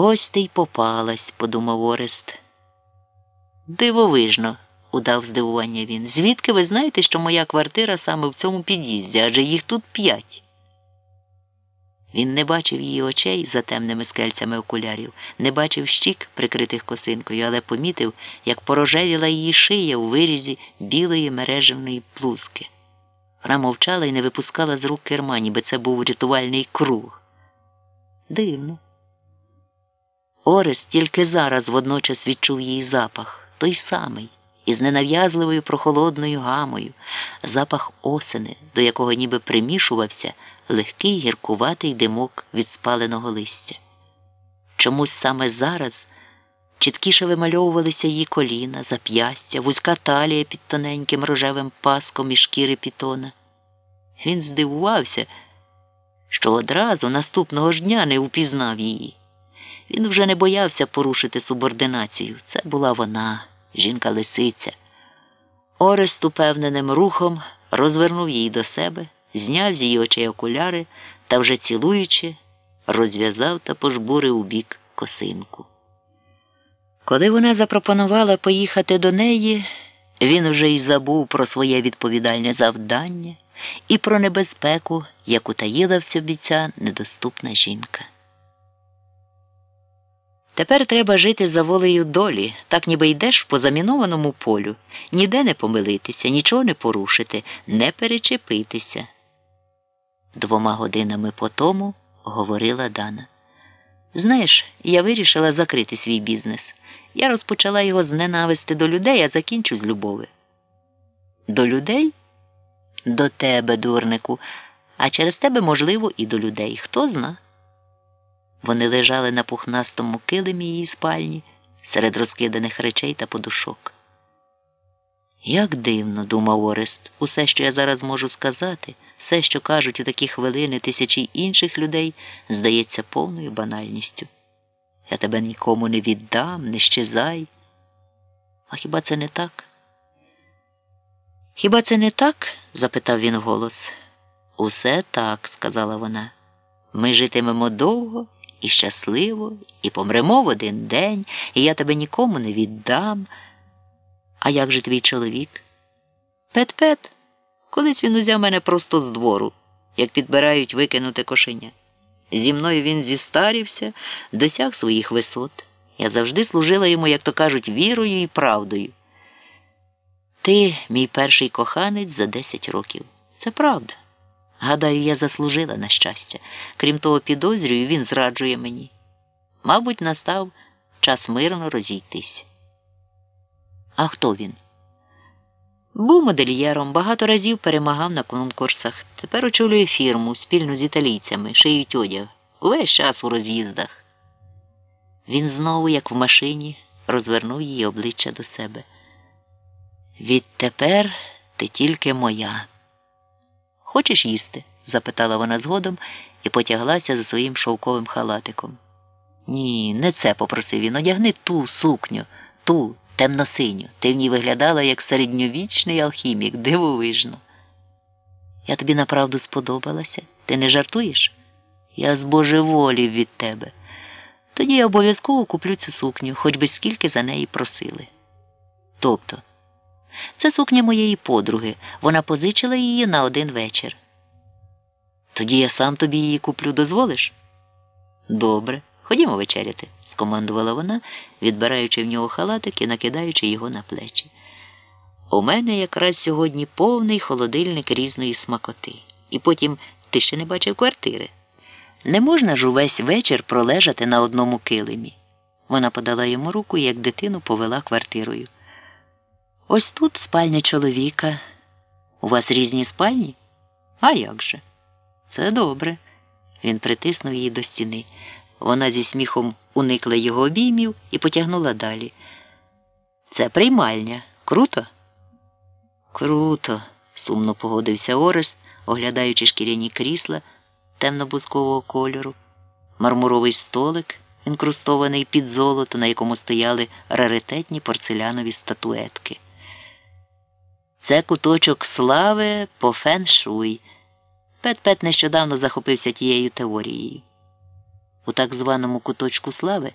Ось ти й попалась, подумав Орест. Дивовижно, удав здивування він. Звідки ви знаєте, що моя квартира саме в цьому під'їзді, адже їх тут п'ять? Він не бачив її очей за темними скельцями окулярів, не бачив щік, прикритих косинкою, але помітив, як порожевіла її шия у вирізі білої мережевної плузки. Вона мовчала і не випускала з рук керма, ніби це був рятувальний круг. Дивно. Орес тільки зараз водночас відчув її запах, той самий, із ненав'язливою прохолодною гамою, запах осени, до якого ніби примішувався легкий гіркуватий димок від спаленого листя. Чомусь саме зараз чіткіше вимальовувалися її коліна, зап'ястя, вузька талія під тоненьким рожевим паском і шкіри пітона. Він здивувався, що одразу наступного ж дня не упізнав її. Він вже не боявся порушити субординацію. Це була вона, жінка лисиця. Орест упевненим рухом розвернув її до себе, зняв з її очей окуляри та, вже цілуючи, розв'язав та пожбурив у бік косинку. Коли вона запропонувала поїхати до неї, він вже й забув про своє відповідальне завдання і про небезпеку, яку таїла в собі ця недоступна жінка. Тепер треба жити за волею долі, так ніби йдеш по замінованому полю, ніде не помилитися, нічого не порушити, не перечепитися. Двома годинами по тому говорила Дана. Знаєш, я вирішила закрити свій бізнес. Я розпочала його з ненависти до людей, а закінчу з любови. До людей? До тебе, дурнику, а через тебе, можливо, і до людей. Хто зна? Вони лежали на пухнастому килимі її спальні серед розкиданих речей та подушок. Як дивно, думав Орест, усе, що я зараз можу сказати, все, що кажуть у такі хвилини тисячі інших людей, здається повною банальністю. Я тебе нікому не віддам, не щезай. А хіба це не так? Хіба це не так? запитав він вголос. Усе так, сказала вона. Ми житимемо довго і щасливо, і помремо в один день, і я тебе нікому не віддам. А як же твій чоловік? Пет-пет. Колись він узяв мене просто з двору, як підбирають викинути кошеня. Зі мною він зістарівся, досяг своїх висот. Я завжди служила йому, як то кажуть, вірою і правдою. Ти, мій перший коханець, за десять років. Це правда. Гадаю, я заслужила на щастя. Крім того, підозрюю, він зраджує мені. Мабуть, настав час мирно розійтись. А хто він? Був модельєром, багато разів перемагав на конкурсах. Тепер очолює фірму спільно з італійцями, шиють одяг. Увесь час у роз'їздах. Він знову, як в машині, розвернув її обличчя до себе. Відтепер ти тільки моя. Хочеш їсти? запитала вона згодом і потяглася за своїм шовковим халатиком. Ні, не це попросив він. Одягни ту сукню, ту темно-синю. Ти в ній виглядала як середньовічний алхімік, дивовижно. Я тобі направду сподобалася. Ти не жартуєш? Я збожеволів від тебе. Тоді я обов'язково куплю цю сукню, хоч би скільки за неї просили. Тобто. Це сукня моєї подруги. Вона позичила її на один вечір. Тоді я сам тобі її куплю, дозволиш? Добре, ходімо вечеряти, скомандувала вона, відбираючи в нього халатик і накидаючи його на плечі. У мене якраз сьогодні повний холодильник різної смакоти. І потім ти ще не бачив квартири. Не можна ж увесь вечір пролежати на одному килимі. Вона подала йому руку як дитину повела квартирою. Ось тут спальня чоловіка. У вас різні спальні? А як же? Це добре. Він притиснув її до стіни. Вона зі сміхом уникла його обіймів і потягнула далі. Це приймальня. Круто? Круто, сумно погодився Орест, оглядаючи шкіряні крісла темно-бузкового кольору, мармуровий столик, інкрустований під золото, на якому стояли раритетні порцелянові статуетки. Це куточок слави по фен-шуй. Пет-пет нещодавно захопився тією теорією. У так званому куточку слави